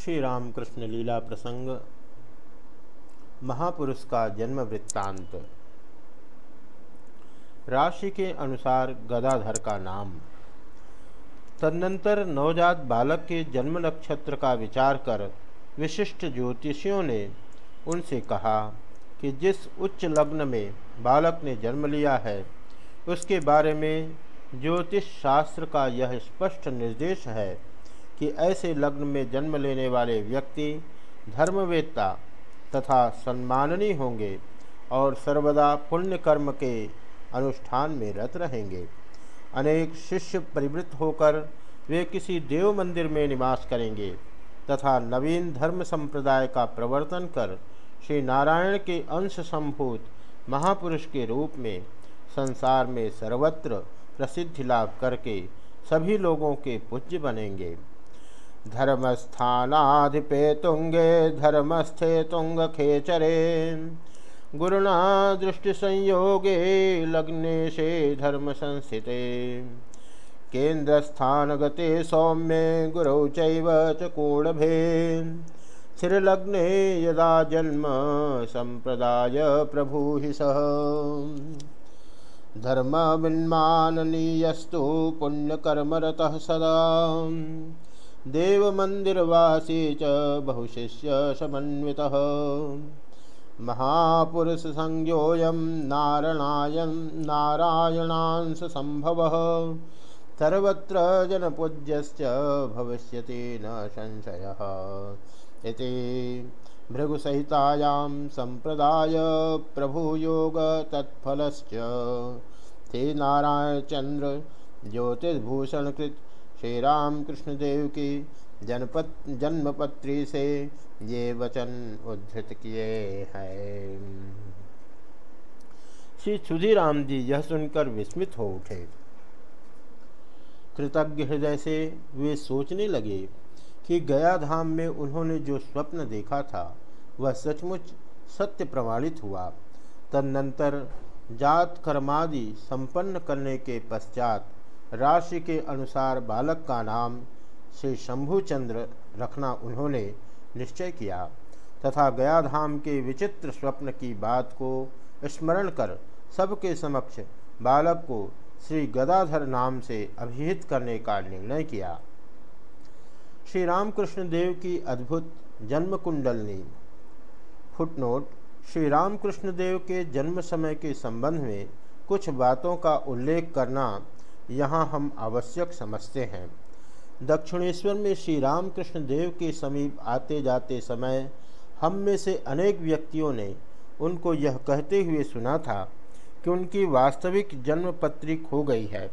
श्री रामकृष्ण लीला प्रसंग, महापुरुष का जन्म वृत्तांत राशि के अनुसार गदाधर का नाम। तदनंतर नवजात बालक के जन्म नक्षत्र का विचार कर विशिष्ट ज्योतिषियों ने उनसे कहा कि जिस उच्च लग्न में बालक ने जन्म लिया है, उसके बारे में ज्योतिष शास्त्र का यह स्पष्ट निर्देश है कि ऐसे लग्न में जन्म लेने वाले व्यक्ति धर्मवेत्ता तथा सम्माननीय होंगे और सर्वदा पुण्य कर्म के अनुष्ठान में रत रहेंगे। अनेक शिष्य परिवृत्त होकर वे किसी देव मंदिर में निवास करेंगे तथा नवीन धर्म संप्रदाय का प्रवर्तन कर श्री नारायण के अंश संभूत महापुरुष के रूप में संसार में सर्वत्र प्रसिद्धि लाभ करके सभी लोगों के पूज्य बनेंगे। धर्मस्थानाधिपे तुंगे धर्मस्थे तुंगखेचरे गुरुणा दृष्टिसंयोगे लग्नेशे धर्म संस्थिते। केन्द्रस्थानगते सौम्ये गुरौ चैव च स्थिरलग्ने यदा जन्म संप्रदाय प्रभु हि सह धर्मविन्माननीयस्तु पुण्यकर्मरतः सदा। देवमन्दिरवासी च बहुशिष्य समन्वितः। महापुरुषसंज्ञोऽयं नारायण नारायणांशसम्भवः सर्वत्र जनपूज्यश्च भविष्यति न संशयः। इति भृगुसहितायां सम्प्रदाय प्रभुयोगतत्फलश्च ते नारायणचन्द्र ज्योतिर्भूषणकृत श्री राम कृष्णदेव की जनपत, जन्मपत्री से ये वचन उद्धृत किए हैं। श्री सुधीराम जी यह सुनकर विस्मित हो उठे। कृतज्ञ हृदय से वे सोचने लगे कि गया धाम में उन्होंने जो स्वप्न देखा था, वह सचमुच सत्य प्रमाणित हुआ। तदनंतर जात कर्मादि संपन्न करने के पश्चात राशि के अनुसार बालक का नाम श्री शंभुचंद्र रखना उन्होंने निश्चय किया तथा गया धाम के विचित्र स्वप्न की बात को स्मरण कर सबके समक्ष बालक को श्री गदाधर नाम से अभिहित करने का निर्णय किया। श्री रामकृष्ण देव की अद्भुत जन्म कुंडलनी फुटनोट, श्री रामकृष्ण देव के जन्म समय के संबंध में कुछ बातों का उल्लेख करना यहाँ हम आवश्यक समझते हैं। दक्षिणेश्वर में श्री रामकृष्ण देव के समीप आते जाते समय हम में से अनेक व्यक्तियों ने उनको यह कहते हुए सुना था कि उनकी वास्तविक जन्म पत्री खो गई है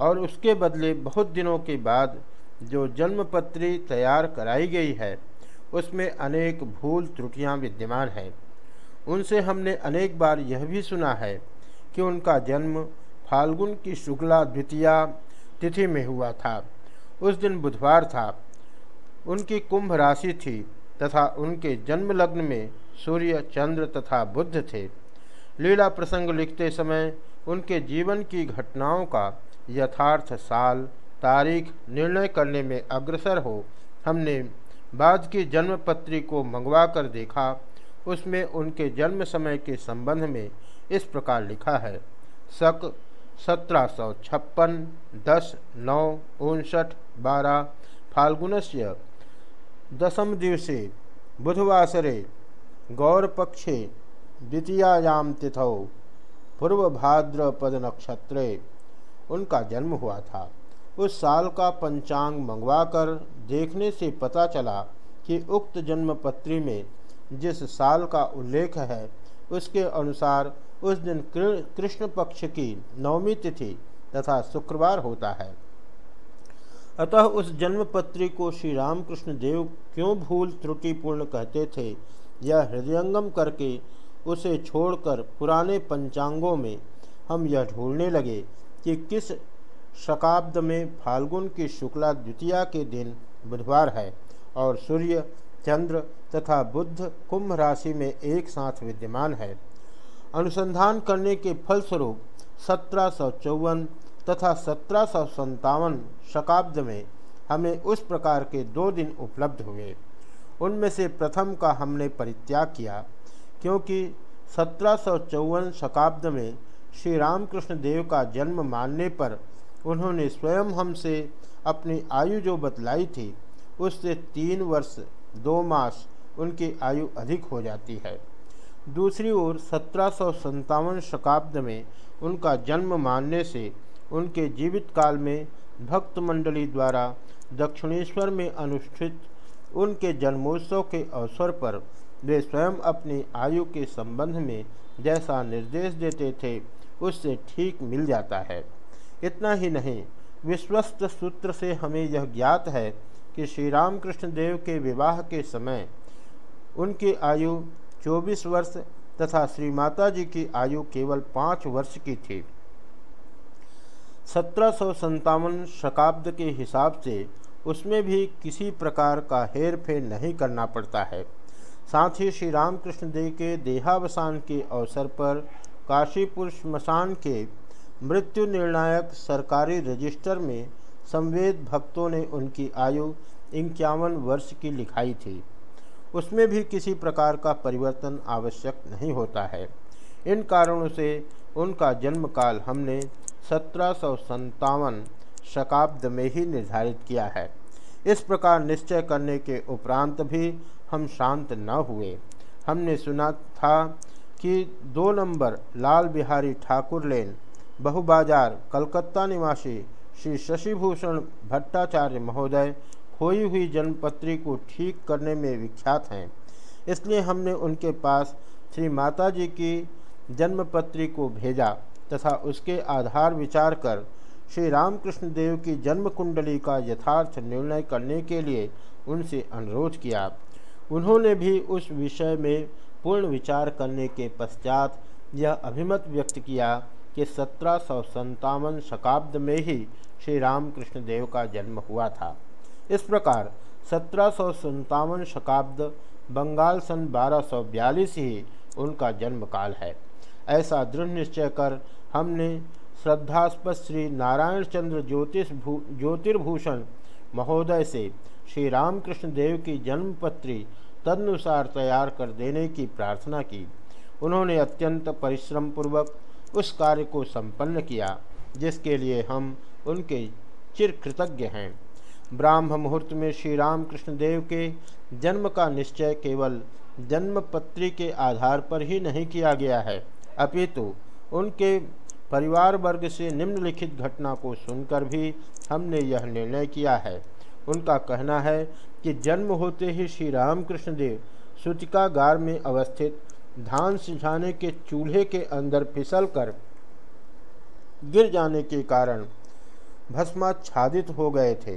और उसके बदले बहुत दिनों के बाद जो जन्म पत्री तैयार कराई गई है, उसमें अनेक भूल त्रुटियाँ विद्यमान हैं। उनसे हमने अनेक बार यह भी सुना है कि उनका जन्म फाल्गुन की शुक्ला द्वितीया तिथि में हुआ था। उस दिन बुधवार था। उनकी कुंभ राशि थी तथा उनके जन्म लग्न में सूर्य, चंद्र तथा बुद्ध थे। लीला प्रसंग लिखते समय उनके जीवन की घटनाओं का यथार्थ साल, तारीख निर्णय करने में अग्रसर हो, हमने बाद की जन्म पत्री को मंगवा कर देखा। उसमें उनके जन्म समय के संबंध में इस प्रकार लिखा है। सक सत्रह सौ छप्पन, दस, नौ, उनसठ, बारह, फाल्गुनस्य दशम दिवसे बुधवासरे गौरपक्षे द्वितीयायां तिथौ पूर्वभाद्रपद नक्षत्रे उनका जन्म हुआ था। उस साल का पंचांग मंगवाकर देखने से पता चला कि उक्त जन्मपत्री में जिस साल का उल्लेख है, उसके अनुसार उस दिन कृष्ण पक्ष की नवमी तिथि तथा शुक्रवार होता है। अतः उस जन्मपत्री को श्री रामकृष्ण देव क्यों भूल त्रुटिपूर्ण कहते थे? यह हृदयंगम करके उसे छोड़कर पुराने पंचांगों में हम यह ढूँढने लगे कि किस शकाब्द में फाल्गुन की शुक्ला द्वितीया के दिन बुधवार है और सूर्य, चंद्र तथा बुद्ध कुंभ राशि में एक साथ विद्यमान है। अनुसंधान करने के फलस्वरूप सत्रह सौ चौवन तथा सत्रह शकाब्द में हमें उस प्रकार के दो दिन उपलब्ध हुए। उनमें से प्रथम का हमने परित्याग किया, क्योंकि सत्रह शकाब्द में श्री रामकृष्ण देव का जन्म मानने पर उन्होंने स्वयं हमसे अपनी आयु जो बतलाई थी, उससे तीन वर्ष, दो मास उनकी आयु अधिक हो जाती है। दूसरी ओर सत्रह शकाब्द में उनका जन्म मानने से उनके जीवित काल में भक्त मंडली द्वारा दक्षिणेश्वर में अनुष्ठित उनके जन्मोत्सव के अवसर पर वे स्वयं अपनी आयु के संबंध में जैसा निर्देश देते थे, उससे ठीक मिल जाता है। इतना ही नहीं, विश्वस्त सूत्र से हमें यह ज्ञात है कि श्री रामकृष्ण देव के विवाह के समय उनकी आयु 24 वर्ष तथा श्री माता जी की आयु केवल पाँच वर्ष की थी। सत्रह सौ संतावन शकाब्द के हिसाब से उसमें भी किसी प्रकार का हेर फेर नहीं करना पड़ता है। साथ ही श्री रामकृष्ण देव के देहावसान के अवसर पर काशीपुर श्मशान के मृत्यु निर्णायक सरकारी रजिस्टर में संवेद भक्तों ने उनकी आयु इक्यावन वर्ष की लिखाई थी। उसमें भी किसी प्रकार का परिवर्तन आवश्यक नहीं होता है। इन कारणों से उनका जन्म काल हमने सत्रह सौ शकाब्द में ही निर्धारित किया है। इस प्रकार निश्चय करने के उपरांत भी हम शांत न हुए। हमने सुना था कि दो नंबर लाल बिहारी ठाकुर लेन, बहुबाजार कलकत्ता निवासी श्री शशिभूषण भट्टाचार्य महोदय खोई हुई जन्मपत्री को ठीक करने में विख्यात हैं। इसलिए हमने उनके पास श्री माता जी की जन्मपत्री को भेजा तथा उसके आधार विचार कर श्री रामकृष्ण देव की जन्म कुंडली का यथार्थ निर्णय करने के लिए उनसे अनुरोध किया। उन्होंने भी उस विषय में पूर्ण विचार करने के पश्चात यह अभिमत व्यक्त किया कि सत्रह सौ शकाब्द में ही श्री रामकृष्ण देव का जन्म हुआ था। इस प्रकार सत्रह शकाब्द बंगाल सन 1242 ही उनका जन्मकाल है। ऐसा दृढ़ निश्चय कर हमने श्रद्धास्पद श्री नारायण चंद्र ज्योतिष भू, ज्योतिर्भूषण महोदय से श्री रामकृष्ण देव की जन्मपत्री तदनुसार तैयार कर देने की प्रार्थना की। उन्होंने अत्यंत परिश्रम पूर्वक उस कार्य को संपन्न किया, जिसके लिए हम उनके चिर कृतज्ञ हैं। ब्राह्म मुहूर्त में श्री रामकृष्ण देव के जन्म का निश्चय केवल जन्म पत्री के आधार पर ही नहीं किया गया है। अपितु उनके परिवार वर्ग से निम्नलिखित घटना को सुनकर भी हमने यह निर्णय किया है। उनका कहना है कि जन्म होते ही श्री रामकृष्ण देव सूचिका गार में अवस्थित धान सिझाने के चूल्हे के अंदर फिसल कर गिर जाने के कारण भस्माच्छादित हो गए थे।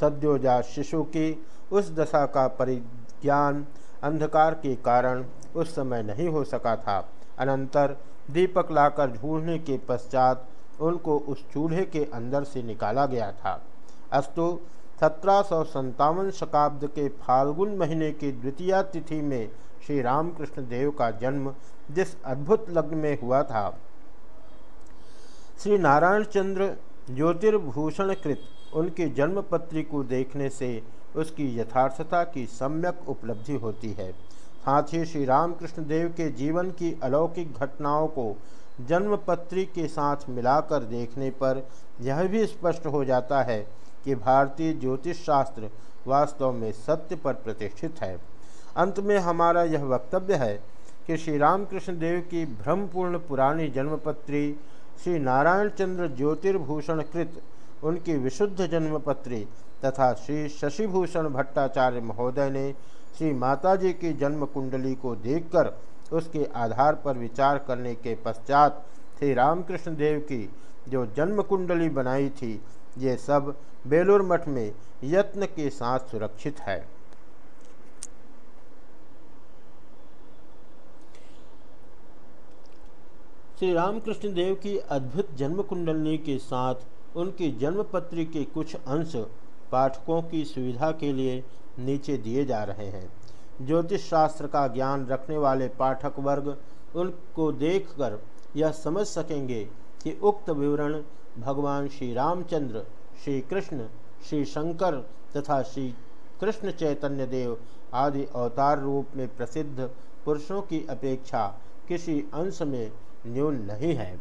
सद्योजात शिशु की उस दशा का परिज्ञान अंधकार के कारण उस समय नहीं हो सका था। अनंतर दीपक लाकर ढूँढने के पश्चात उनको उस चूल्हे के अंदर से निकाला गया था। अस्तु सत्रह शताब्द के फाल्गुन महीने की द्वितीय तिथि में श्री रामकृष्ण देव का जन्म जिस अद्भुत लग्न में हुआ था। श्री नारायण चंद्र ज्योतिर्भूषण कृत उनकी जन्मपत्री को देखने से उसकी यथार्थता की सम्यक उपलब्धि होती है। साथ ही श्री रामकृष्ण देव के जीवन की अलौकिक घटनाओं को जन्मपत्री के साथ मिलाकर देखने पर यह भी स्पष्ट हो जाता है कि भारतीय ज्योतिष शास्त्र वास्तव में सत्य पर प्रतिष्ठित है। अंत में हमारा यह वक्तव्य है कि श्री रामकृष्ण देव की भ्रमपूर्ण पुरानी जन्मपत्री श्री नारायण चंद्र ज्योतिर्भूषण कृत उनकी विशुद्ध जन्मपत्री तथा श्री शशिभूषण भट्टाचार्य महोदय ने श्री माताजी की जन्म कुंडली को देखकर उसके आधार पर विचार करने के पश्चात श्री रामकृष्ण देव की जो जन्म कुंडली बनाई थी, ये सब बेलूर मठ में यत्न के साथ सुरक्षित है। श्री रामकृष्ण देव की अद्भुत जन्म कुंडली के साथ उनकी जन्मपत्री के कुछ अंश पाठकों की सुविधा के लिए नीचे दिए जा रहे हैं। ज्योतिष शास्त्र का ज्ञान रखने वाले पाठक वर्ग उनको देखकर यह समझ सकेंगे कि उक्त विवरण भगवान श्री रामचंद्र, श्री कृष्ण, श्री शंकर तथा श्री कृष्ण चैतन्य देव आदि अवतार रूप में प्रसिद्ध पुरुषों की अपेक्षा किसी अंश में न्यून नहीं है।